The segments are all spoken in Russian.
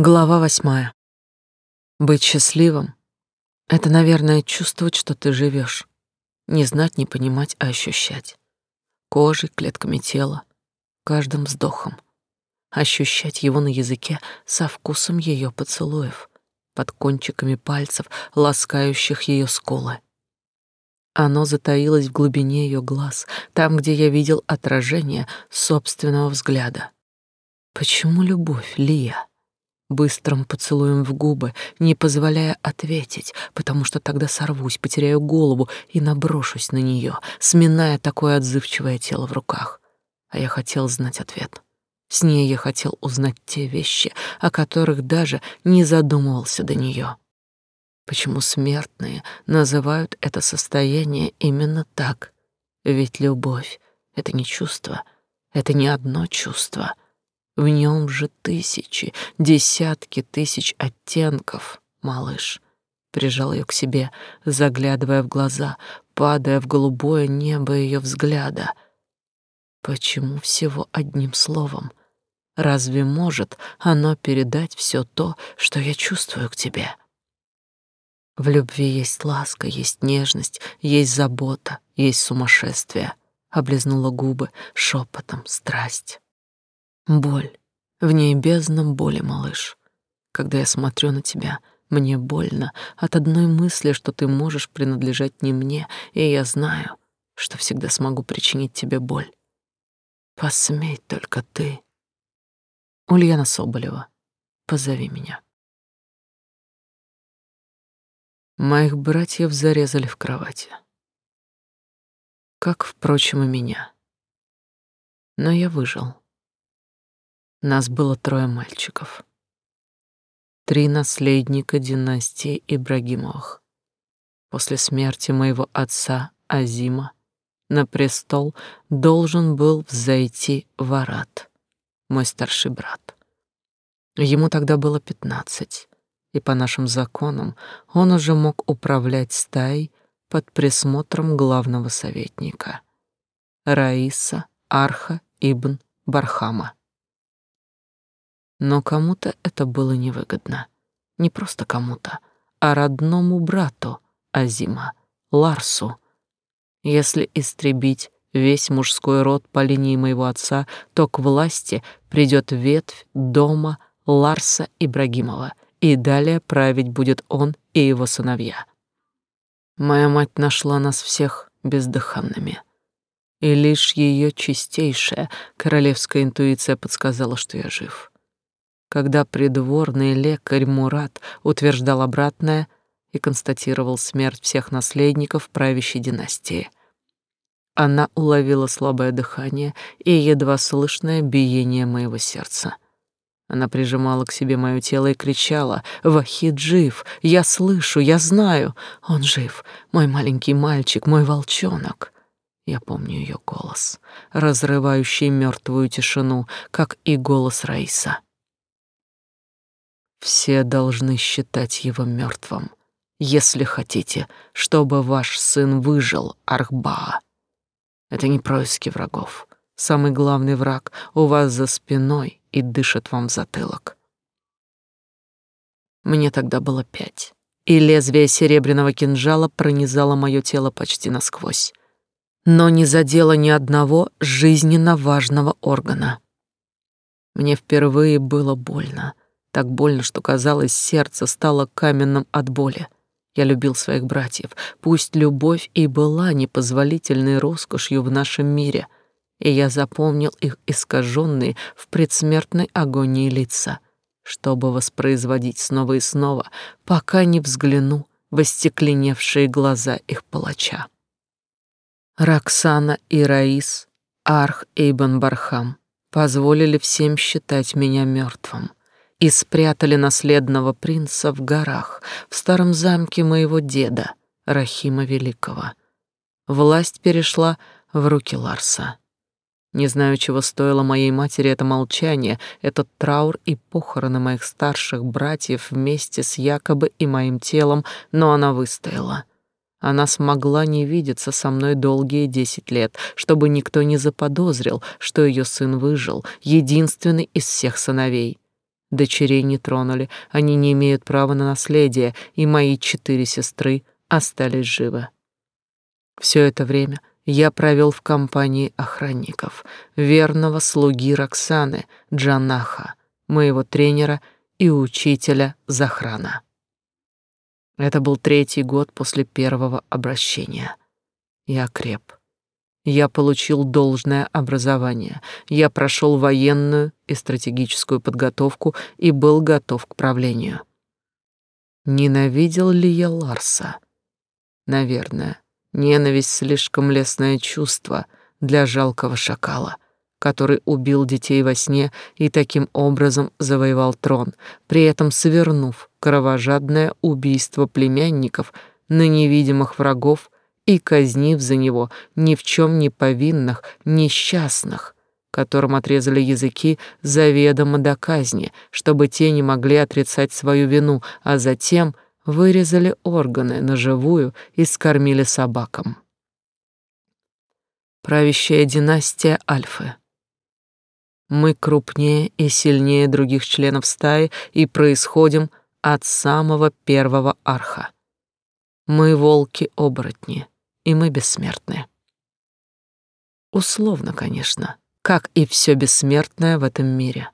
Глава восьмая. Быть счастливым — это, наверное, чувствовать, что ты живешь. Не знать, не понимать, а ощущать. Кожей, клетками тела, каждым вздохом. Ощущать его на языке со вкусом ее поцелуев, под кончиками пальцев, ласкающих ее скулы. Оно затаилось в глубине ее глаз, там, где я видел отражение собственного взгляда. Почему любовь, Лия? Быстрым поцелуем в губы, не позволяя ответить, потому что тогда сорвусь, потеряю голову и наброшусь на нее, сминая такое отзывчивое тело в руках. А я хотел знать ответ. С ней я хотел узнать те вещи, о которых даже не задумывался до нее. Почему смертные называют это состояние именно так? Ведь любовь — это не чувство, это не одно чувство — в нем же тысячи, десятки тысяч оттенков, малыш. Прижал ее к себе, заглядывая в глаза, падая в голубое небо ее взгляда. Почему всего одним словом? Разве может оно передать все то, что я чувствую к тебе? В любви есть ласка, есть нежность, есть забота, есть сумасшествие. Облизнула губы шепотом страсть. Боль. В ней бездна боли, малыш. Когда я смотрю на тебя, мне больно от одной мысли, что ты можешь принадлежать не мне, и я знаю, что всегда смогу причинить тебе боль. Посмей только ты. Ульяна Соболева, позови меня. Моих братьев зарезали в кровати. Как, впрочем, и меня. Но я выжил. Нас было трое мальчиков. Три наследника династии Ибрагимовых. После смерти моего отца Азима на престол должен был взойти Варат, мой старший брат. Ему тогда было пятнадцать, и по нашим законам он уже мог управлять стаей под присмотром главного советника Раиса Арха ибн Бархама. Но кому-то это было невыгодно. Не просто кому-то, а родному брату Азима, Ларсу. Если истребить весь мужской род по линии моего отца, то к власти придет ветвь дома Ларса Ибрагимова, и далее править будет он и его сыновья. Моя мать нашла нас всех бездыханными. И лишь ее чистейшая королевская интуиция подсказала, что я жив когда придворный лекарь Мурат утверждал обратное и констатировал смерть всех наследников правящей династии. Она уловила слабое дыхание и едва слышное биение моего сердца. Она прижимала к себе мое тело и кричала «Вахид жив! Я слышу, я знаю! Он жив! Мой маленький мальчик, мой волчонок!» Я помню ее голос, разрывающий мертвую тишину, как и голос Раиса. Все должны считать его мертвым, если хотите, чтобы ваш сын выжил, Архбаа. Это не происки врагов. Самый главный враг у вас за спиной и дышит вам в затылок. Мне тогда было пять, и лезвие серебряного кинжала пронизало мое тело почти насквозь, но не задело ни одного жизненно важного органа. Мне впервые было больно, так больно, что казалось, сердце стало каменным от боли. Я любил своих братьев, пусть любовь и была непозволительной роскошью в нашем мире, и я запомнил их искаженные в предсмертной агонии лица, чтобы воспроизводить снова и снова, пока не взгляну в остекленевшие глаза их палача. Роксана и Раис, Арх Эйбен Бархам позволили всем считать меня мертвым и спрятали наследного принца в горах, в старом замке моего деда, Рахима Великого. Власть перешла в руки Ларса. Не знаю, чего стоило моей матери это молчание, этот траур и похороны моих старших братьев вместе с якобы и моим телом, но она выстояла. Она смогла не видеться со мной долгие десять лет, чтобы никто не заподозрил, что ее сын выжил, единственный из всех сыновей. Дочерей не тронули, они не имеют права на наследие, и мои четыре сестры остались живы. Все это время я провел в компании охранников, верного слуги Роксаны, Джанаха, моего тренера и учителя Захрана. Это был третий год после первого обращения. Я креп. Я получил должное образование. Я прошел военную и стратегическую подготовку и был готов к правлению. Ненавидел ли я Ларса? Наверное. Ненависть слишком лестное чувство для жалкого шакала, который убил детей во сне и таким образом завоевал трон, при этом совернув кровожадное убийство племянников на невидимых врагов и казнив за него ни в чем не повинных, несчастных, которым отрезали языки заведомо до казни, чтобы те не могли отрицать свою вину, а затем вырезали органы на живую и скормили собакам. Правящая династия Альфы. Мы крупнее и сильнее других членов стаи и происходим от самого первого арха. Мы волки-оборотни и мы бессмертны. Условно, конечно, как и все бессмертное в этом мире.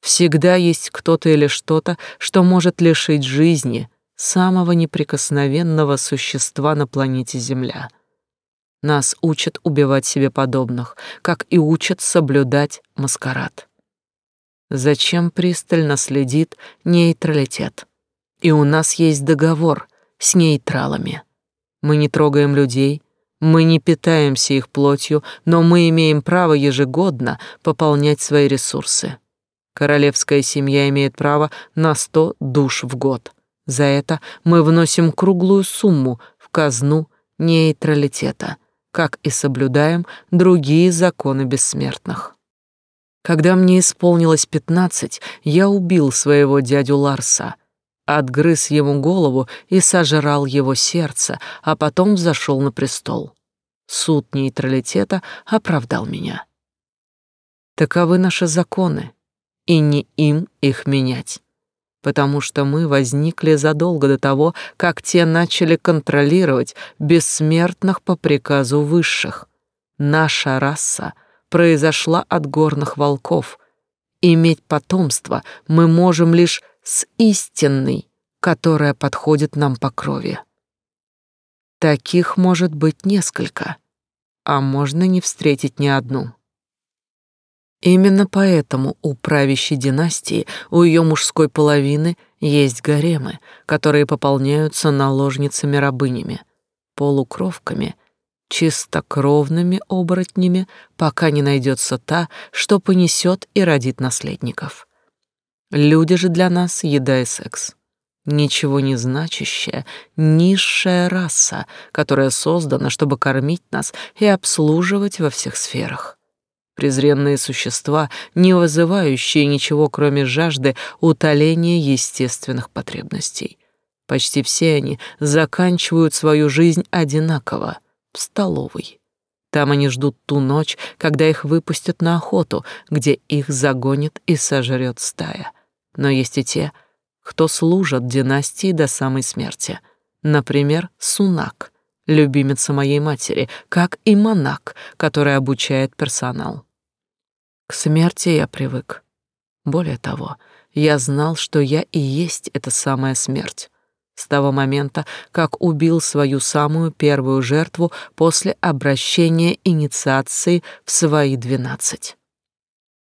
Всегда есть кто-то или что-то, что может лишить жизни самого неприкосновенного существа на планете Земля. Нас учат убивать себе подобных, как и учат соблюдать маскарад. Зачем пристально следит нейтралитет? И у нас есть договор с нейтралами. Мы не трогаем людей, мы не питаемся их плотью, но мы имеем право ежегодно пополнять свои ресурсы. Королевская семья имеет право на сто душ в год. За это мы вносим круглую сумму в казну нейтралитета, как и соблюдаем другие законы бессмертных. Когда мне исполнилось пятнадцать, я убил своего дядю Ларса — отгрыз ему голову и сожрал его сердце, а потом взошел на престол. Суд нейтралитета оправдал меня. Таковы наши законы, и не им их менять, потому что мы возникли задолго до того, как те начали контролировать бессмертных по приказу высших. Наша раса произошла от горных волков. Иметь потомство мы можем лишь с истинной, которая подходит нам по крови. Таких может быть несколько, а можно не встретить ни одну. Именно поэтому у правящей династии, у ее мужской половины есть гаремы, которые пополняются наложницами-рабынями, полукровками, чистокровными оборотнями, пока не найдется та, что понесет и родит наследников. Люди же для нас — еда и секс. Ничего не значащая, низшая раса, которая создана, чтобы кормить нас и обслуживать во всех сферах. Презренные существа, не вызывающие ничего, кроме жажды утоления естественных потребностей. Почти все они заканчивают свою жизнь одинаково — в столовой. Там они ждут ту ночь, когда их выпустят на охоту, где их загонит и сожрет стая но есть и те, кто служат династии до самой смерти. Например, Сунак, любимица моей матери, как и Монак, который обучает персонал. К смерти я привык. Более того, я знал, что я и есть эта самая смерть. С того момента, как убил свою самую первую жертву после обращения инициации в свои двенадцать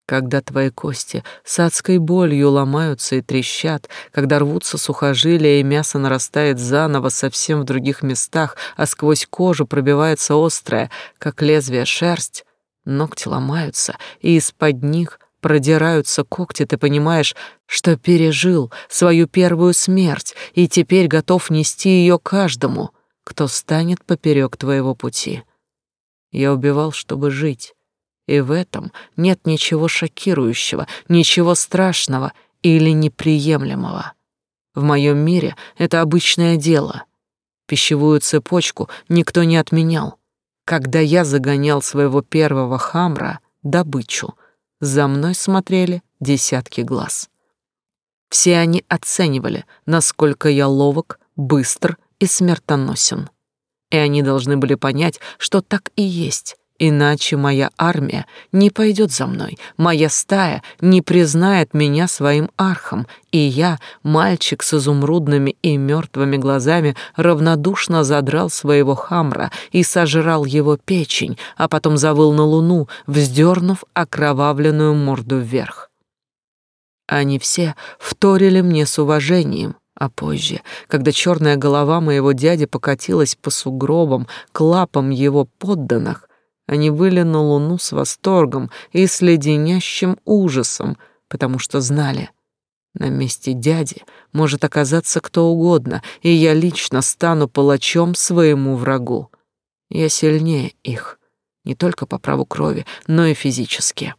когда твои кости с адской болью ломаются и трещат, когда рвутся сухожилия и мясо нарастает заново совсем в других местах, а сквозь кожу пробивается острая, как лезвие, шерсть, ногти ломаются, и из-под них продираются когти, ты понимаешь, что пережил свою первую смерть и теперь готов нести ее каждому, кто станет поперек твоего пути. Я убивал, чтобы жить, и в этом нет ничего шокирующего, ничего страшного или неприемлемого. В моем мире это обычное дело. Пищевую цепочку никто не отменял. Когда я загонял своего первого хамра, добычу, за мной смотрели десятки глаз. Все они оценивали, насколько я ловок, быстр и смертоносен. И они должны были понять, что так и есть, Иначе моя армия не пойдет за мной, моя стая не признает меня своим архом, и я, мальчик с изумрудными и мертвыми глазами, равнодушно задрал своего хамра и сожрал его печень, а потом завыл на луну, вздернув окровавленную морду вверх. Они все вторили мне с уважением, а позже, когда черная голова моего дяди покатилась по сугробам к лапам его подданных, они выли на луну с восторгом и с леденящим ужасом, потому что знали, на месте дяди может оказаться кто угодно, и я лично стану палачом своему врагу. Я сильнее их, не только по праву крови, но и физически.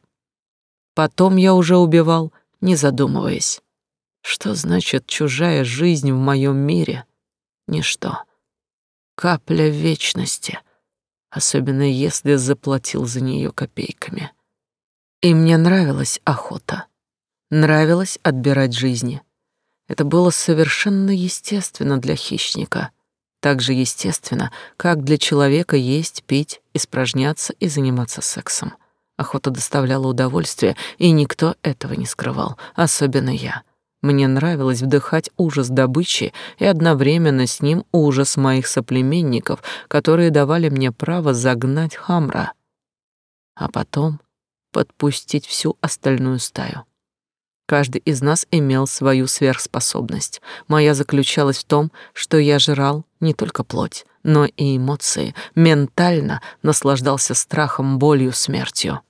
Потом я уже убивал, не задумываясь. Что значит чужая жизнь в моем мире? Ничто. Капля вечности — особенно если заплатил за нее копейками. И мне нравилась охота. Нравилось отбирать жизни. Это было совершенно естественно для хищника. Так же естественно, как для человека есть, пить, испражняться и заниматься сексом. Охота доставляла удовольствие, и никто этого не скрывал, особенно я. Мне нравилось вдыхать ужас добычи и одновременно с ним ужас моих соплеменников, которые давали мне право загнать Хамра, а потом подпустить всю остальную стаю. Каждый из нас имел свою сверхспособность. Моя заключалась в том, что я жрал не только плоть, но и эмоции, ментально наслаждался страхом, болью, смертью.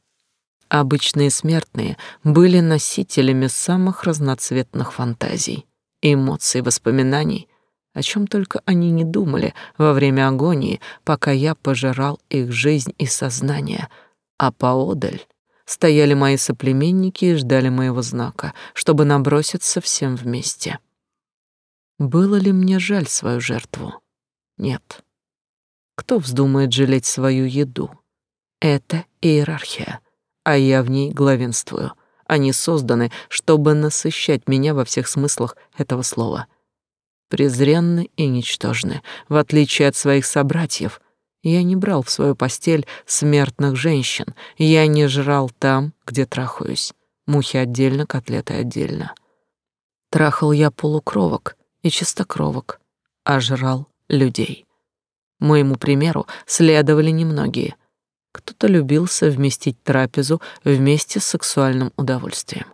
Обычные смертные были носителями самых разноцветных фантазий, эмоций, воспоминаний, о чем только они не думали во время агонии, пока я пожирал их жизнь и сознание, а поодаль стояли мои соплеменники и ждали моего знака, чтобы наброситься всем вместе. Было ли мне жаль свою жертву? Нет. Кто вздумает жалеть свою еду? Это иерархия а я в ней главенствую. Они созданы, чтобы насыщать меня во всех смыслах этого слова. Презренны и ничтожны, в отличие от своих собратьев. Я не брал в свою постель смертных женщин, я не жрал там, где трахаюсь. Мухи отдельно, котлеты отдельно. Трахал я полукровок и чистокровок, а жрал людей. Моему примеру следовали немногие. Кто-то любил совместить трапезу вместе с сексуальным удовольствием.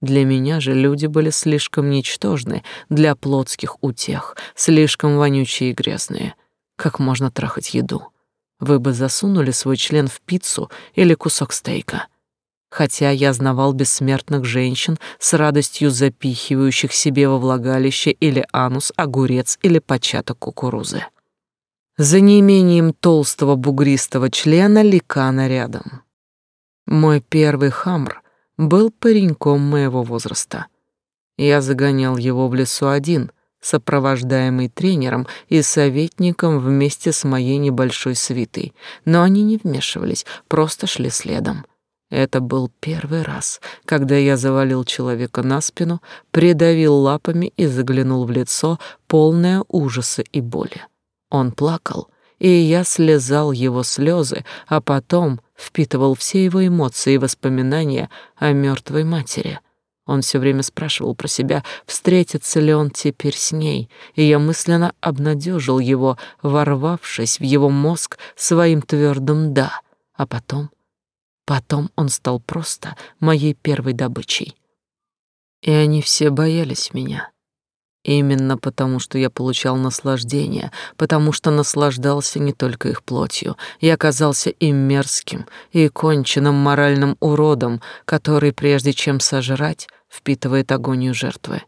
Для меня же люди были слишком ничтожны для плотских утех, слишком вонючие и грязные. Как можно трахать еду? Вы бы засунули свой член в пиццу или кусок стейка. Хотя я знавал бессмертных женщин с радостью запихивающих себе во влагалище или анус огурец или початок кукурузы. За неимением толстого бугристого члена ликана рядом. Мой первый хамр был пареньком моего возраста. Я загонял его в лесу один, сопровождаемый тренером и советником вместе с моей небольшой свитой, но они не вмешивались, просто шли следом. Это был первый раз, когда я завалил человека на спину, придавил лапами и заглянул в лицо, полное ужаса и боли. Он плакал, и я слезал его слезы, а потом впитывал все его эмоции и воспоминания о мертвой матери. Он все время спрашивал про себя, встретится ли он теперь с ней, и я мысленно обнадежил его, ворвавшись в его мозг своим твердым «да», а потом... Потом он стал просто моей первой добычей. И они все боялись меня. Именно потому, что я получал наслаждение, потому что наслаждался не только их плотью, я оказался и мерзким, и конченным моральным уродом, который, прежде чем сожрать, впитывает агонию жертвы.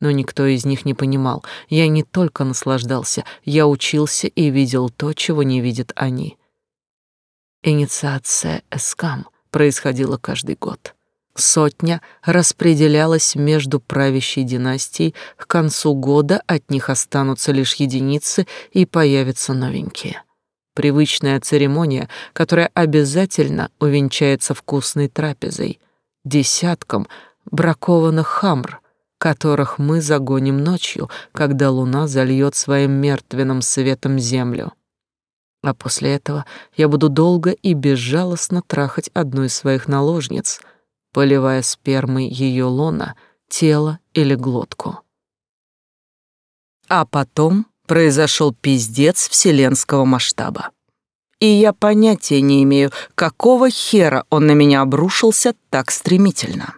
Но никто из них не понимал, я не только наслаждался, я учился и видел то, чего не видят они. Инициация эскам происходила каждый год. Сотня распределялась между правящей династией, к концу года от них останутся лишь единицы и появятся новенькие. Привычная церемония, которая обязательно увенчается вкусной трапезой, десятком бракованных хамр, которых мы загоним ночью, когда луна зальет своим мертвенным светом землю. А после этого я буду долго и безжалостно трахать одну из своих наложниц, поливая спермой ее лона, тело или глотку. А потом произошел пиздец вселенского масштаба. И я понятия не имею, какого хера он на меня обрушился так стремительно.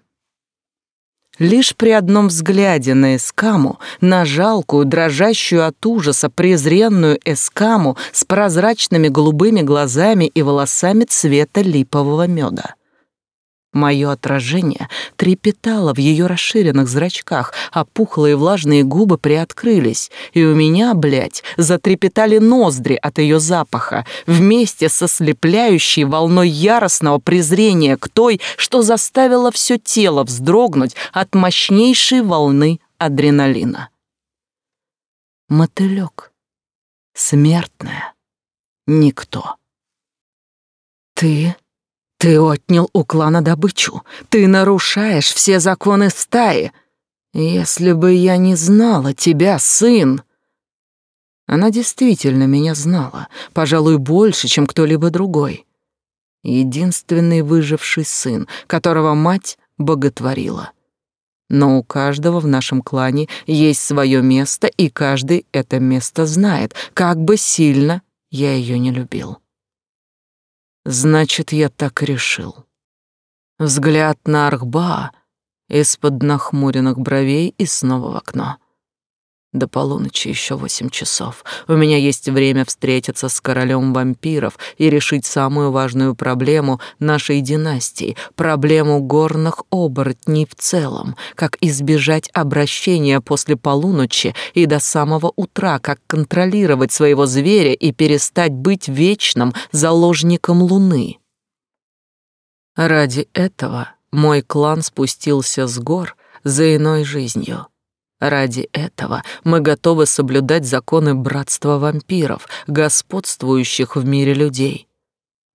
Лишь при одном взгляде на Эскаму, на жалкую, дрожащую от ужаса, презренную Эскаму с прозрачными голубыми глазами и волосами цвета липового меда. Мое отражение трепетало в ее расширенных зрачках, а пухлые влажные губы приоткрылись, и у меня, блядь, затрепетали ноздри от ее запаха, вместе со слепляющей волной яростного презрения к той, что заставило все тело вздрогнуть от мощнейшей волны адреналина. Мотылек. Смертная. Никто. Ты ты отнял у клана добычу. Ты нарушаешь все законы стаи. Если бы я не знала тебя, сын. Она действительно меня знала, пожалуй, больше, чем кто-либо другой. Единственный выживший сын, которого мать боготворила. Но у каждого в нашем клане есть свое место, и каждый это место знает, как бы сильно я ее не любил. Значит, я так решил. Взгляд на Архба из-под нахмуренных бровей и снова в окно. До полуночи еще восемь часов. У меня есть время встретиться с королем вампиров и решить самую важную проблему нашей династии, проблему горных оборотней в целом, как избежать обращения после полуночи и до самого утра, как контролировать своего зверя и перестать быть вечным заложником луны. Ради этого мой клан спустился с гор за иной жизнью — Ради этого мы готовы соблюдать законы братства вампиров, господствующих в мире людей.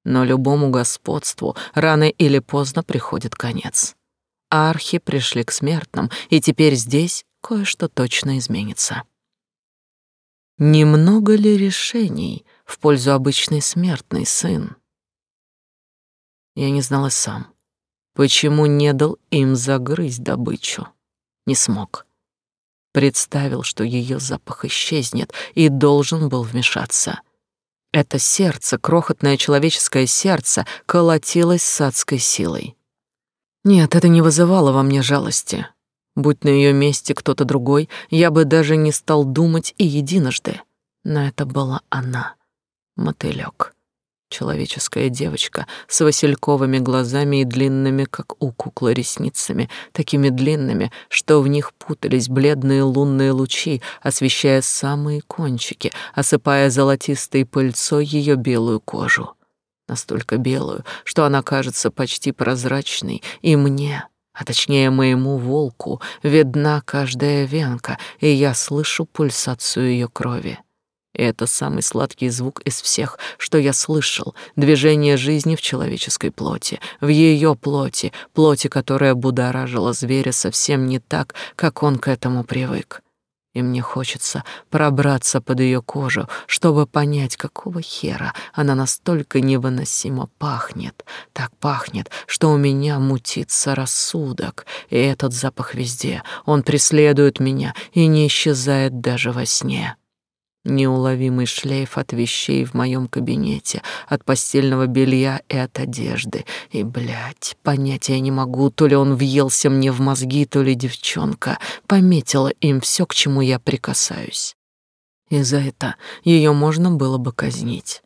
Но любому господству рано или поздно приходит конец. Архи пришли к смертным, и теперь здесь кое-что точно изменится. Немного ли решений в пользу обычной смертной, сын? Я не знал и сам, почему не дал им загрызть добычу. Не смог. Представил, что ее запах исчезнет, и должен был вмешаться. Это сердце, крохотное человеческое сердце, колотилось с адской силой. Нет, это не вызывало во мне жалости. Будь на ее месте кто-то другой, я бы даже не стал думать и единожды. Но это была она, мотылёк. Человеческая девочка с васильковыми глазами и длинными, как у куклы, ресницами, такими длинными, что в них путались бледные лунные лучи, освещая самые кончики, осыпая золотистой пыльцой ее белую кожу. Настолько белую, что она кажется почти прозрачной, и мне, а точнее моему волку, видна каждая венка, и я слышу пульсацию ее крови. Это самый сладкий звук из всех, что я слышал, движение жизни в человеческой плоти, в ее плоти, плоти, которая будоражила зверя совсем не так, как он к этому привык. И мне хочется пробраться под ее кожу, чтобы понять, какого хера она настолько невыносимо пахнет. Так пахнет, что у меня мутится рассудок. И этот запах везде, он преследует меня и не исчезает даже во сне. Неуловимый шлейф от вещей в моем кабинете, от постельного белья и от одежды. И, блядь, понятия не могу, то ли он въелся мне в мозги, то ли девчонка пометила им все, к чему я прикасаюсь. И за это ее можно было бы казнить.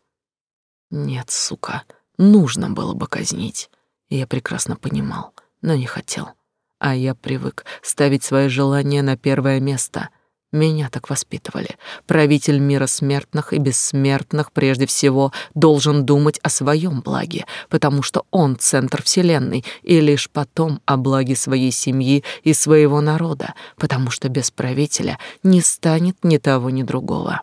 Нет, сука, нужно было бы казнить. я прекрасно понимал, но не хотел. А я привык ставить свои желания на первое место — меня так воспитывали. Правитель мира смертных и бессмертных прежде всего должен думать о своем благе, потому что он центр вселенной, и лишь потом о благе своей семьи и своего народа, потому что без правителя не станет ни того, ни другого.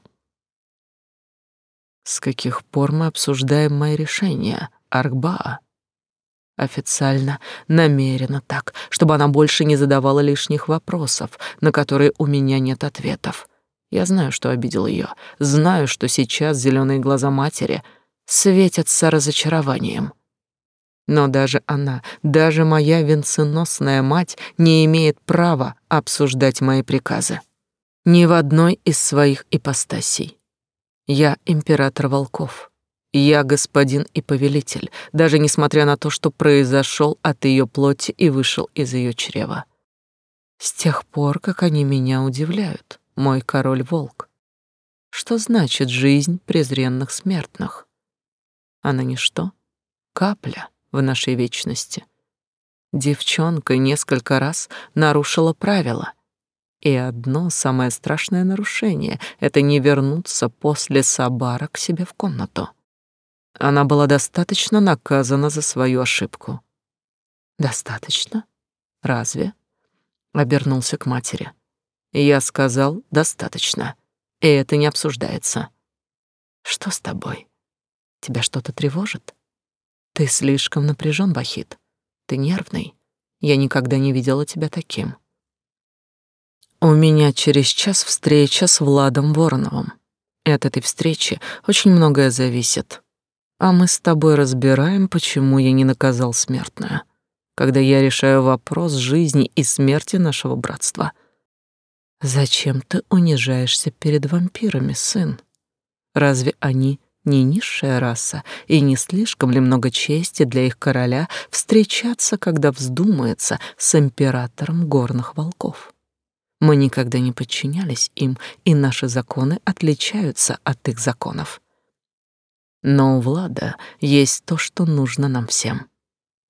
С каких пор мы обсуждаем мои решения, Аркбаа? Официально, намеренно так, чтобы она больше не задавала лишних вопросов, на которые у меня нет ответов. Я знаю, что обидел ее, знаю, что сейчас зеленые глаза матери светятся разочарованием. Но даже она, даже моя венценосная мать не имеет права обсуждать мои приказы. Ни в одной из своих ипостасей. Я император волков. Я господин и повелитель, даже несмотря на то, что произошел от ее плоти и вышел из ее чрева. С тех пор, как они меня удивляют, мой король-волк. Что значит жизнь презренных смертных? Она ничто, капля в нашей вечности. Девчонка несколько раз нарушила правила. И одно самое страшное нарушение — это не вернуться после Сабара к себе в комнату. Она была достаточно наказана за свою ошибку. «Достаточно? Разве?» Обернулся к матери. Я сказал «достаточно», и это не обсуждается. «Что с тобой? Тебя что-то тревожит?» Ты слишком напряжен, Бахит. Ты нервный. Я никогда не видела тебя таким. У меня через час встреча с Владом Вороновым. И от этой встречи очень многое зависит. А мы с тобой разбираем, почему я не наказал смертную, когда я решаю вопрос жизни и смерти нашего братства. Зачем ты унижаешься перед вампирами, сын? Разве они не низшая раса, и не слишком ли много чести для их короля встречаться, когда вздумается с императором горных волков? Мы никогда не подчинялись им, и наши законы отличаются от их законов. Но у Влада есть то, что нужно нам всем.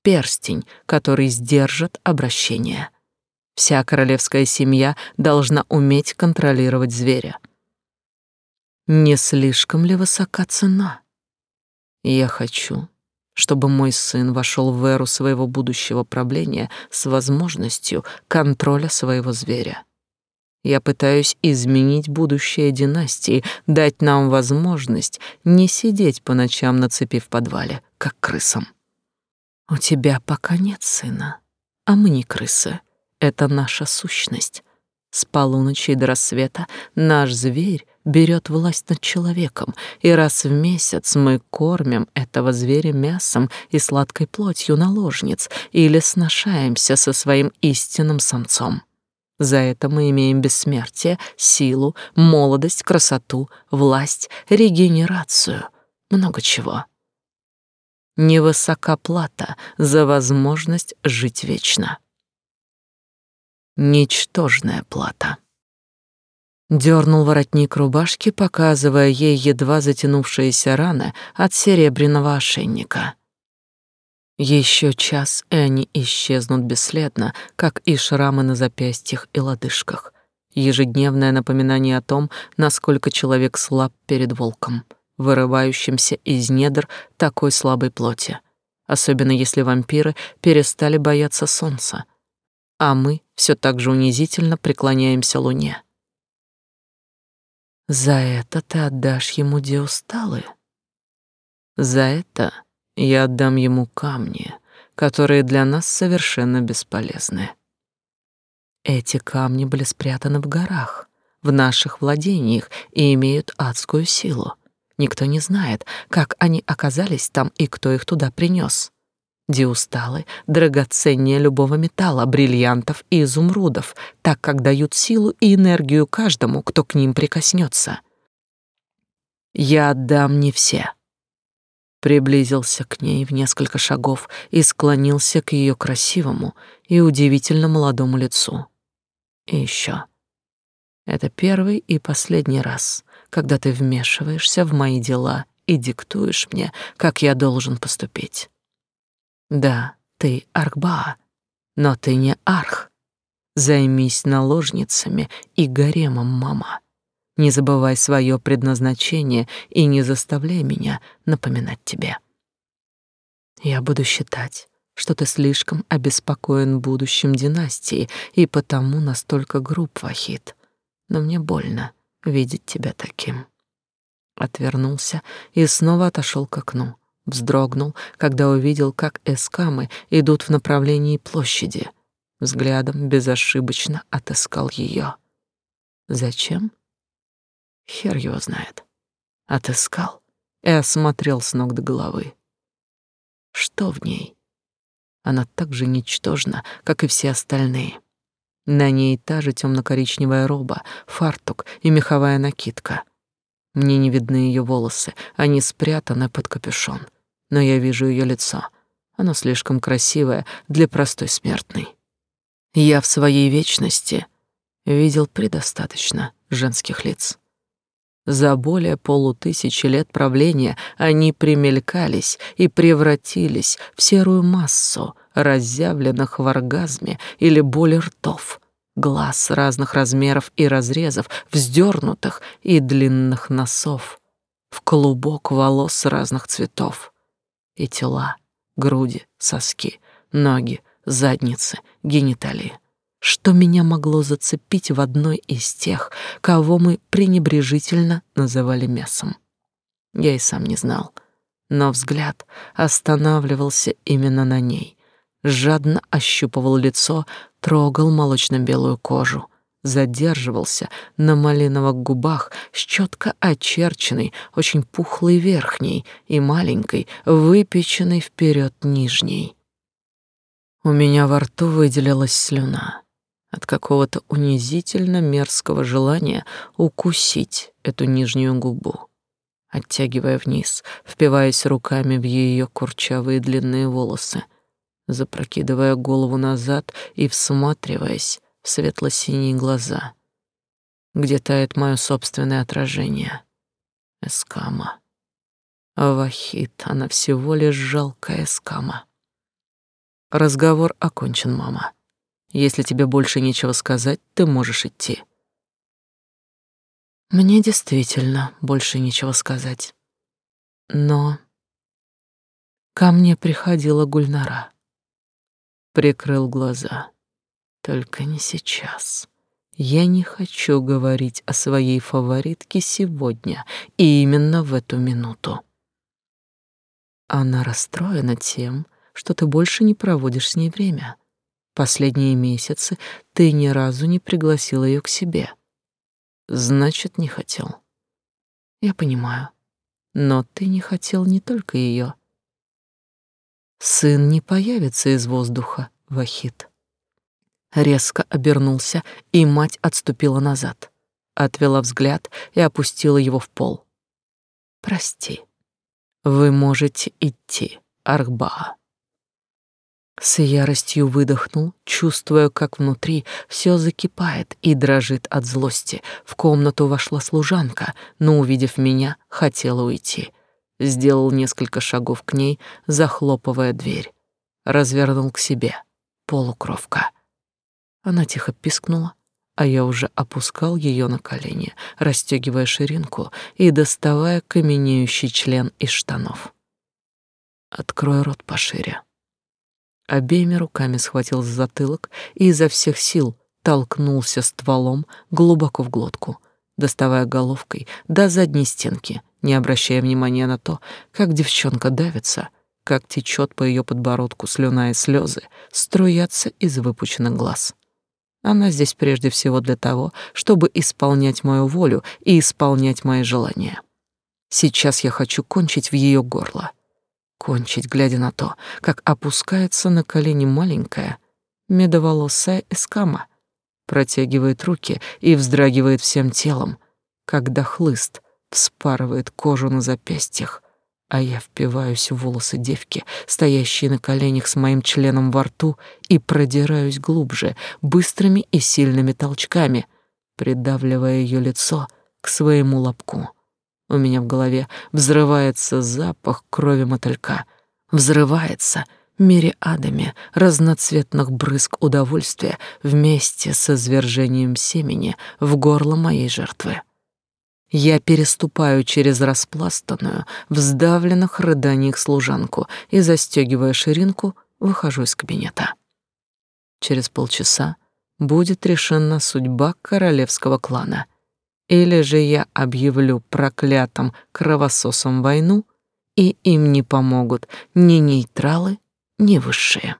Перстень, который сдержит обращение. Вся королевская семья должна уметь контролировать зверя — не слишком ли высока цена? Я хочу, чтобы мой сын вошел в эру своего будущего правления с возможностью контроля своего зверя. Я пытаюсь изменить будущее династии, дать нам возможность не сидеть по ночам на цепи в подвале, как крысам. У тебя пока нет сына, а мы не крысы. Это наша сущность. С полуночи до рассвета наш зверь берет власть над человеком, и раз в месяц мы кормим этого зверя мясом и сладкой плотью наложниц или сношаемся со своим истинным самцом. За это мы имеем бессмертие, силу, молодость, красоту, власть, регенерацию, много чего. Невысока плата за возможность жить вечно. Ничтожная плата. Дернул воротник рубашки, показывая ей едва затянувшиеся раны от серебряного ошейника. Еще час, и они исчезнут бесследно, как и шрамы на запястьях и лодыжках. Ежедневное напоминание о том, насколько человек слаб перед волком, вырывающимся из недр такой слабой плоти. Особенно если вампиры перестали бояться солнца, а мы все так же унизительно преклоняемся луне. За это ты отдашь ему диусталы. За это я отдам ему камни, которые для нас совершенно бесполезны. Эти камни были спрятаны в горах, в наших владениях и имеют адскую силу. Никто не знает, как они оказались там и кто их туда принес. Диусталы драгоценнее любого металла, бриллиантов и изумрудов, так как дают силу и энергию каждому, кто к ним прикоснется. Я отдам не все. Приблизился к ней в несколько шагов и склонился к ее красивому и удивительно молодому лицу. И еще. Это первый и последний раз, когда ты вмешиваешься в мои дела и диктуешь мне, как я должен поступить. Да, ты Архба, но ты не Арх. Займись наложницами и гаремом, мама. Не забывай свое предназначение и не заставляй меня напоминать тебе. Я буду считать, что ты слишком обеспокоен будущим династии и потому настолько груб, Вахид. Но мне больно видеть тебя таким. Отвернулся и снова отошел к окну Вздрогнул, когда увидел, как эскамы идут в направлении площади. Взглядом безошибочно отыскал ее. Зачем? Хер его знает. Отыскал и осмотрел с ног до головы. Что в ней? Она так же ничтожна, как и все остальные. На ней та же темно-коричневая роба, фартук и меховая накидка. Мне не видны ее волосы, они спрятаны под капюшон. Но я вижу ее лицо. Оно слишком красивое для простой смертной. Я в своей вечности видел предостаточно женских лиц. За более полутысячи лет правления они примелькались и превратились в серую массу разъявленных в оргазме или боли ртов, глаз разных размеров и разрезов, вздернутых и длинных носов, в клубок волос разных цветов, и тела, груди, соски, ноги, задницы, гениталии что меня могло зацепить в одной из тех, кого мы пренебрежительно называли мясом. Я и сам не знал, но взгляд останавливался именно на ней, жадно ощупывал лицо, трогал молочно-белую кожу, задерживался на малиновых губах с четко очерченной, очень пухлой верхней и маленькой, выпеченной вперед нижней. У меня во рту выделилась слюна от какого-то унизительно мерзкого желания укусить эту нижнюю губу, оттягивая вниз, впиваясь руками в ее курчавые длинные волосы, запрокидывая голову назад и всматриваясь в светло-синие глаза, где тает мое собственное отражение. Эскама. Вахит, она всего лишь жалкая эскама. Разговор окончен, мама. Если тебе больше нечего сказать, ты можешь идти. Мне действительно больше нечего сказать. Но ко мне приходила Гульнара. Прикрыл глаза. Только не сейчас. Я не хочу говорить о своей фаворитке сегодня и именно в эту минуту. Она расстроена тем, что ты больше не проводишь с ней время. Последние месяцы ты ни разу не пригласил ее к себе. Значит, не хотел. Я понимаю. Но ты не хотел не только ее. Сын не появится из воздуха, Вахид. Резко обернулся, и мать отступила назад, отвела взгляд и опустила его в пол. Прости. Вы можете идти, Архбаа. С яростью выдохнул, чувствуя, как внутри все закипает и дрожит от злости. В комнату вошла служанка, но, увидев меня, хотела уйти. Сделал несколько шагов к ней, захлопывая дверь. Развернул к себе. Полукровка. Она тихо пискнула, а я уже опускал ее на колени, расстегивая ширинку и доставая каменеющий член из штанов. «Открой рот пошире», обеими руками схватил за затылок и изо всех сил толкнулся стволом глубоко в глотку, доставая головкой до задней стенки, не обращая внимания на то, как девчонка давится, как течет по ее подбородку слюна и слезы, струятся из выпученных глаз. Она здесь прежде всего для того, чтобы исполнять мою волю и исполнять мои желания. Сейчас я хочу кончить в ее горло — кончить, глядя на то, как опускается на колени маленькая, медоволосая эскама, протягивает руки и вздрагивает всем телом, когда хлыст вспарывает кожу на запястьях, а я впиваюсь в волосы девки, стоящие на коленях с моим членом во рту, и продираюсь глубже, быстрыми и сильными толчками, придавливая ее лицо к своему лобку. У меня в голове взрывается запах крови мотылька. Взрывается мириадами разноцветных брызг удовольствия вместе со извержением семени в горло моей жертвы. Я переступаю через распластанную, в сдавленных рыданиях служанку и, застегивая ширинку, выхожу из кабинета. Через полчаса будет решена судьба королевского клана — или же я объявлю проклятым кровососом войну и им не помогут ни нейтралы, ни высшие.